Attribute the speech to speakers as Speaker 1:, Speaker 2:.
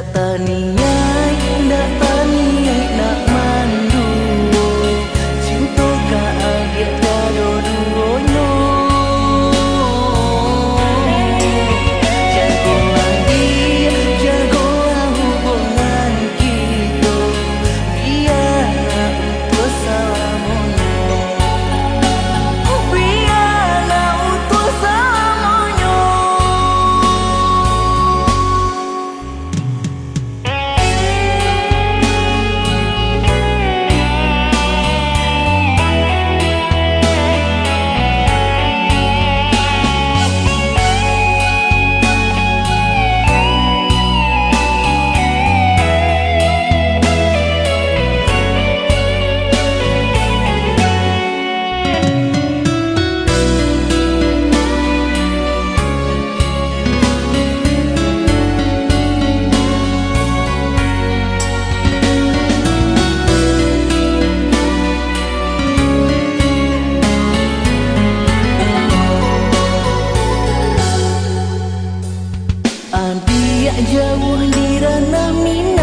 Speaker 1: tak tani. Tidak jauh di ranah minat.